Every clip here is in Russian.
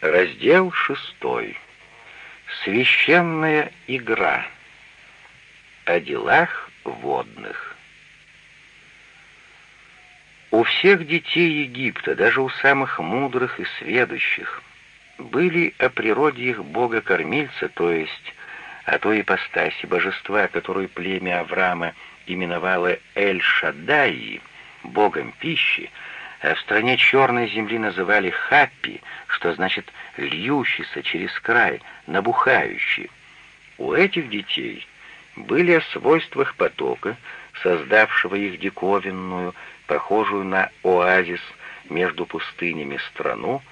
Раздел шестой. Священная игра. О делах водных. У всех детей Египта, даже у самых мудрых и сведущих, были о природе их бога-кормильца, то есть о той ипостаси божества, которую племя Авраама именовало Эль-Шаддаи, богом пищи, в стране черной земли называли хаппи, что значит льющийся через край, набухающий. У этих детей были о свойствах потока, создавшего их диковинную, похожую на оазис между пустынями страну,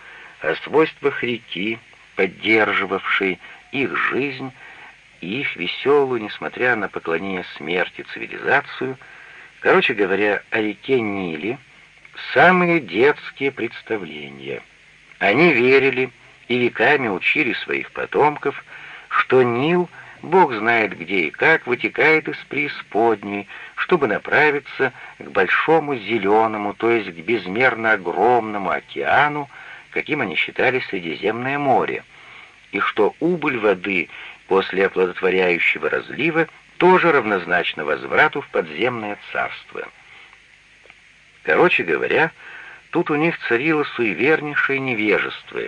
о свойствах реки, поддерживавшей их жизнь и их веселую, несмотря на поклонение смерти, цивилизацию, короче говоря, о реке Ниле, самые детские представления. Они верили и веками учили своих потомков, что Нил, Бог знает где и как, вытекает из преисподней, чтобы направиться к большому зеленому, то есть к безмерно огромному океану, каким они считали Средиземное море, и что убыль воды после оплодотворяющего разлива тоже равнозначна возврату в подземное царство. Короче говоря, тут у них царило суевернейшее невежество,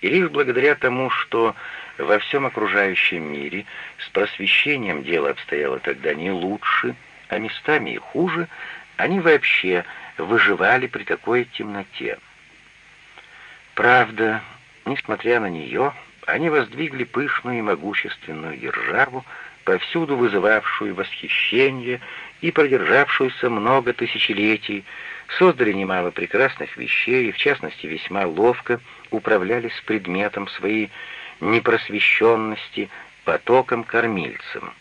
и лишь благодаря тому, что во всем окружающем мире с просвещением дело обстояло тогда не лучше, а местами и хуже, они вообще выживали при такой темноте. Правда, несмотря на нее, они воздвигли пышную и могущественную державу, повсюду вызывавшую восхищение и продержавшуюся много тысячелетий, создали немало прекрасных вещей и, в частности, весьма ловко управлялись предметом своей непросвещенности потоком-кормильцем.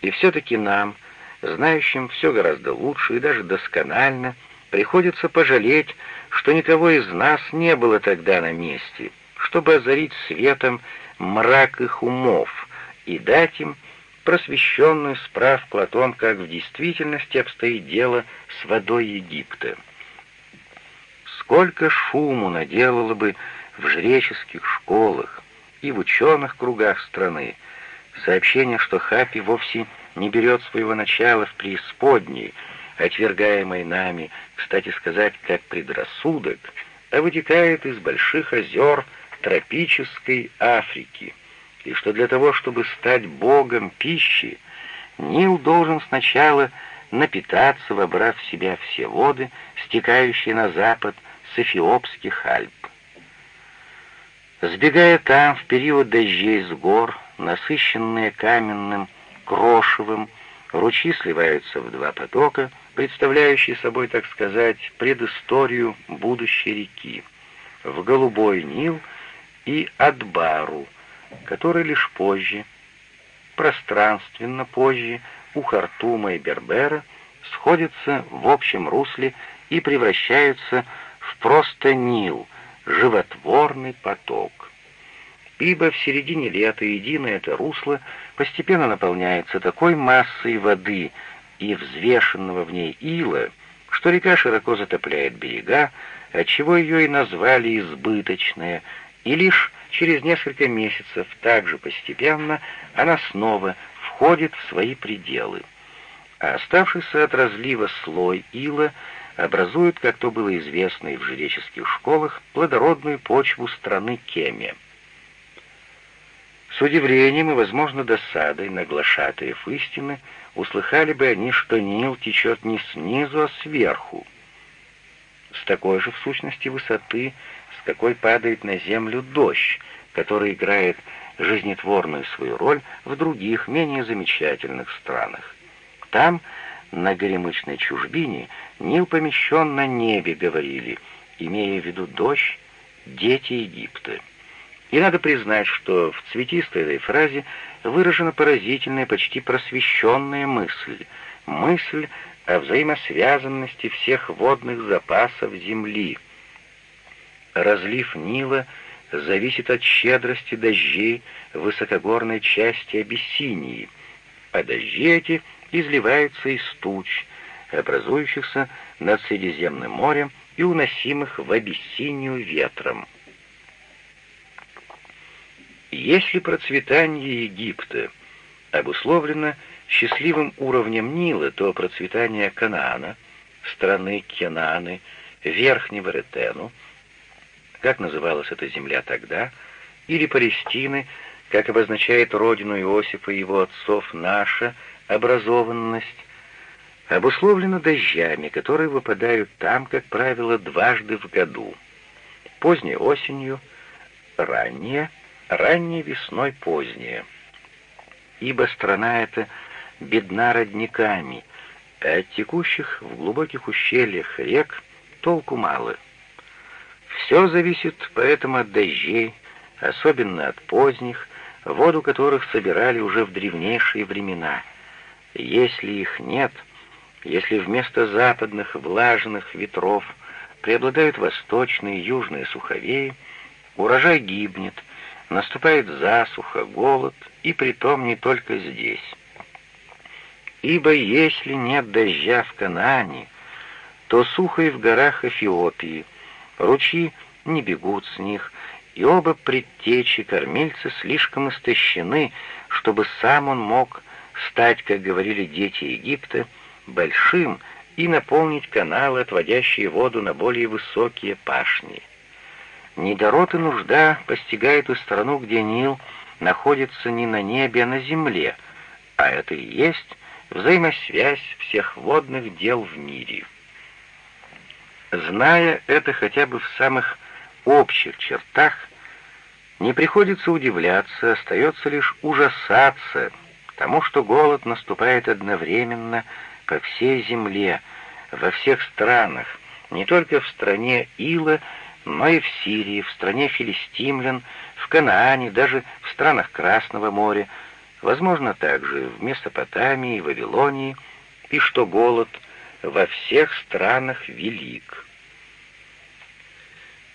И все-таки нам, знающим все гораздо лучше и даже досконально, приходится пожалеть, что никого из нас не было тогда на месте, чтобы озарить светом мрак их умов и дать им просвещенную справку о том, как в действительности обстоит дело с водой Египта. Сколько шуму наделало бы в жреческих школах и в ученых кругах страны сообщение, что Хапи вовсе не берет своего начала в преисподней, отвергаемой нами, кстати сказать, как предрассудок, а вытекает из больших озер тропической Африки — и что для того, чтобы стать богом пищи, Нил должен сначала напитаться, вобрав в себя все воды, стекающие на запад с Эфиопских Альп. Сбегая там в период дождей с гор, насыщенные каменным крошевым, ручьи сливаются в два потока, представляющие собой, так сказать, предысторию будущей реки, в Голубой Нил и Адбару, который лишь позже, пространственно позже, у Хартума и Бербера сходятся в общем русле и превращаются в просто Нил, животворный поток. Ибо в середине лета единое это русло постепенно наполняется такой массой воды и взвешенного в ней ила, что река широко затопляет берега, отчего ее и назвали «избыточная», и лишь Через несколько месяцев также постепенно она снова входит в свои пределы, а оставшийся от разлива слой ила образует, как то было известно и в жреческих школах, плодородную почву страны Кемия. С удивлением и, возможно, досадой на глашатаев истины услыхали бы они, что Нил течет не снизу, а сверху. С такой же, в сущности, высоты с какой падает на землю дождь, который играет жизнетворную свою роль в других, менее замечательных странах. Там, на горемычной чужбине, Нил помещен на небе, говорили, имея в виду дождь, дети Египта. И надо признать, что в цветистой этой фразе выражена поразительная, почти просвещенная мысль, мысль о взаимосвязанности всех водных запасов Земли — Разлив Нила зависит от щедрости дождей высокогорной части Абиссинии, а дожди эти изливаются из туч, образующихся над Средиземным морем и уносимых в Абиссинию ветром. Если процветание Египта обусловлено счастливым уровнем Нила, то процветание Канаана, страны Кенаны, Верхнего Ретену, как называлась эта земля тогда, или Палестины, как обозначает родину Иосифа и его отцов наша образованность, обусловлена дождями, которые выпадают там, как правило, дважды в году. Поздней осенью, раннее, ранней весной позднее. Ибо страна эта бедна родниками, а от текущих в глубоких ущельях рек толку мало. Все зависит поэтому от дождей, особенно от поздних, воду которых собирали уже в древнейшие времена. Если их нет — если вместо западных влажных ветров преобладают восточные и южные суховеи, урожай гибнет, наступает засуха, голод, и притом не только здесь. Ибо если нет дождя в Канаане, то сухо и в горах Эфиопии, ручьи не бегут с них, и оба предтечи кормильца слишком истощены, чтобы сам он мог стать, как говорили дети Египта, большим и наполнить каналы, отводящие воду на более высокие пашни. Недород и нужда постигает и страну, где Нил находится не на небе, а на земле, а это и есть взаимосвязь всех водных дел в мире. Зная это хотя бы в самых общих чертах, не приходится удивляться, остается лишь ужасаться тому, что голод наступает одновременно по всей земле, во всех странах, не только в стране Ила, но и в Сирии, в стране филистимлян, в Канаане, даже в странах Красного моря, возможно, также в Месопотамии и Вавилонии, и что голод во всех странах велик.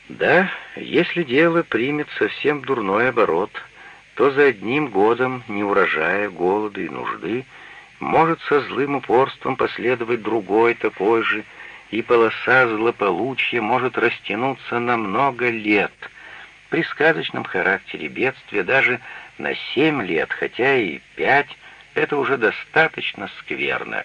Да, если дело примет совсем дурной оборот, то за одним годом неурожая, голода и нужды — может со злым упорством последовать другой такой же, и полоса злополучия может растянуться на много лет. При сказочном характере бедствия даже на семь лет, хотя и пять, это уже достаточно скверно.